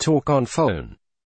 Talk on phone.